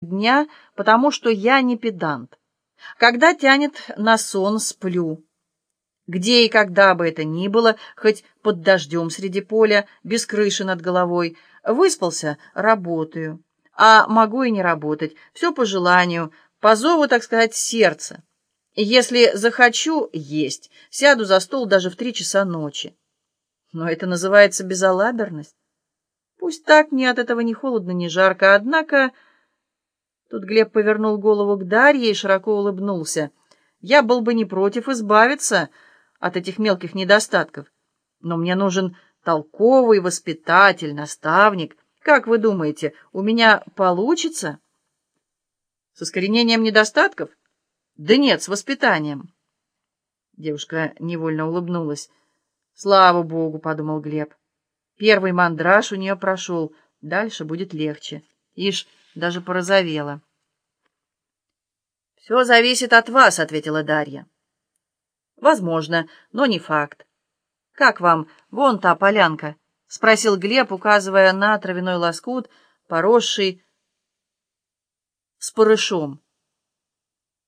дня, потому что я не педант. Когда тянет на сон, сплю. Где и когда бы это ни было, хоть под дождем среди поля, без крыши над головой, выспался — работаю. А могу и не работать, все по желанию, по зову, так сказать, сердца. Если захочу есть, сяду за стол даже в три часа ночи. Но это называется безалаберность. Пусть так, мне от этого ни холодно, ни жарко, однако... Тут Глеб повернул голову к Дарье и широко улыбнулся. Я был бы не против избавиться от этих мелких недостатков. Но мне нужен толковый воспитатель, наставник. Как вы думаете, у меня получится? С искоренением недостатков? Да нет, с воспитанием. Девушка невольно улыбнулась. Слава богу, подумал Глеб. Первый мандраж у нее прошел, дальше будет легче. Ишь, даже порозовела. «Все зависит от вас», — ответила Дарья. «Возможно, но не факт. Как вам вон та полянка?» — спросил Глеб, указывая на травяной лоскут, поросший с порышом.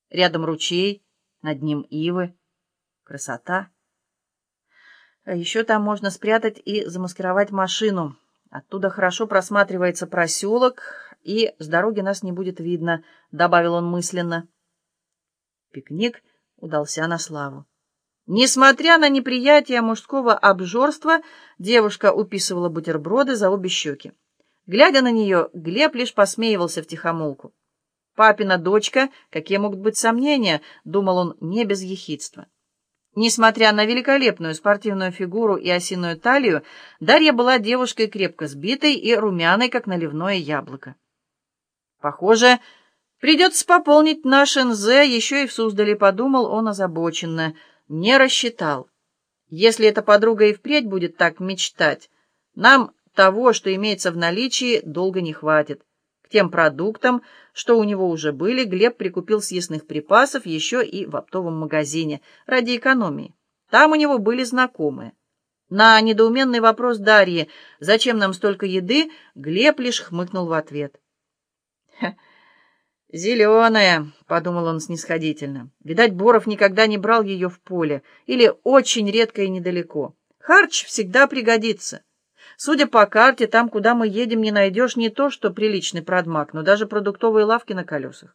Рядом ручей, над ним ивы. Красота. А еще там можно спрятать и замаскировать машину. Оттуда хорошо просматривается проселок, и с дороги нас не будет видно», — добавил он мысленно. Пикник удался на славу. Несмотря на неприятие мужского обжорства, девушка уписывала бутерброды за обе щеки. Глядя на нее, Глеб лишь посмеивался втихомолку. «Папина дочка, какие могут быть сомнения?» — думал он не без ехидства. Несмотря на великолепную спортивную фигуру и осиную талию, Дарья была девушкой крепко сбитой и румяной, как наливное яблоко. Похоже, придется пополнить наш НЗ, еще и в Суздале, подумал он озабоченно. Не рассчитал. Если эта подруга и впредь будет так мечтать, нам того, что имеется в наличии, долго не хватит. К тем продуктам, что у него уже были, Глеб прикупил съестных припасов еще и в оптовом магазине, ради экономии. Там у него были знакомые. На недоуменный вопрос Дарьи, зачем нам столько еды, Глеб лишь хмыкнул в ответ. «Зеленая», — подумал он снисходительно. Видать, Боров никогда не брал ее в поле, или очень редко и недалеко. Харч всегда пригодится. Судя по карте, там, куда мы едем, не найдешь не то, что приличный продмаг, но даже продуктовые лавки на колесах.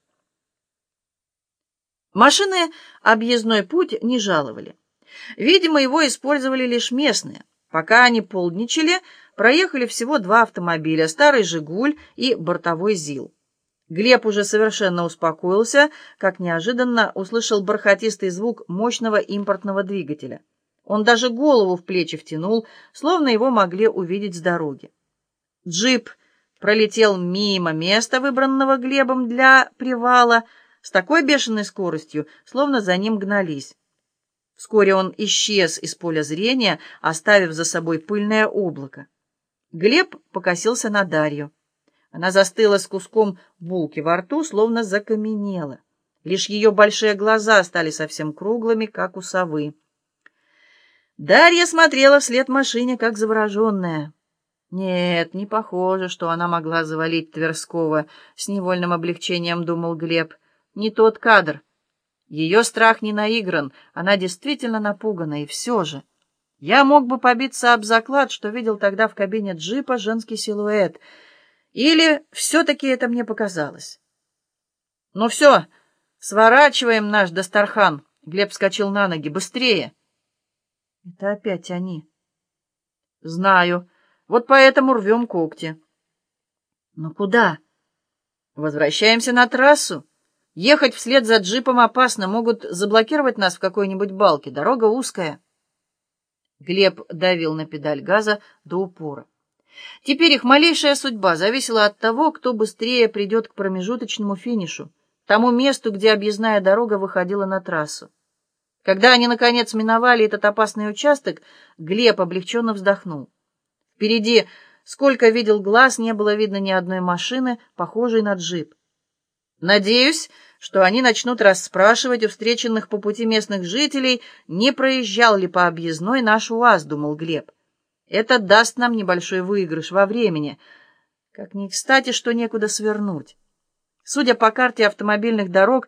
Машины объездной путь не жаловали. Видимо, его использовали лишь местные. Пока они полдничали, проехали всего два автомобиля — старый «Жигуль» и бортовой «ЗИЛ». Глеб уже совершенно успокоился, как неожиданно услышал бархатистый звук мощного импортного двигателя. Он даже голову в плечи втянул, словно его могли увидеть с дороги. Джип пролетел мимо места, выбранного Глебом для привала, с такой бешеной скоростью, словно за ним гнались. Вскоре он исчез из поля зрения, оставив за собой пыльное облако. Глеб покосился на Дарью. Она застыла с куском булки во рту, словно закаменела. Лишь ее большие глаза стали совсем круглыми, как у совы. Дарья смотрела вслед машине, как завороженная. Нет, не похоже, что она могла завалить Тверского, с невольным облегчением думал Глеб. Не тот кадр. Ее страх не наигран, она действительно напугана, и все же. Я мог бы побиться об заклад, что видел тогда в кабине джипа женский силуэт — или все-таки это мне показалось? Ну все, сворачиваем наш дастархан. Глеб вскочил на ноги. Быстрее. Это опять они. Знаю. Вот поэтому рвем когти. Но куда? Возвращаемся на трассу. Ехать вслед за джипом опасно. Могут заблокировать нас в какой-нибудь балке. Дорога узкая. Глеб давил на педаль газа до упора. Теперь их малейшая судьба зависела от того, кто быстрее придет к промежуточному финишу, тому месту, где объездная дорога выходила на трассу. Когда они, наконец, миновали этот опасный участок, Глеб облегченно вздохнул. Впереди, сколько видел глаз, не было видно ни одной машины, похожей на джип. «Надеюсь, что они начнут расспрашивать у встреченных по пути местных жителей, не проезжал ли по объездной наш УАЗ», — думал Глеб. Это даст нам небольшой выигрыш во времени. Как ни кстати, что некуда свернуть. Судя по карте автомобильных дорог,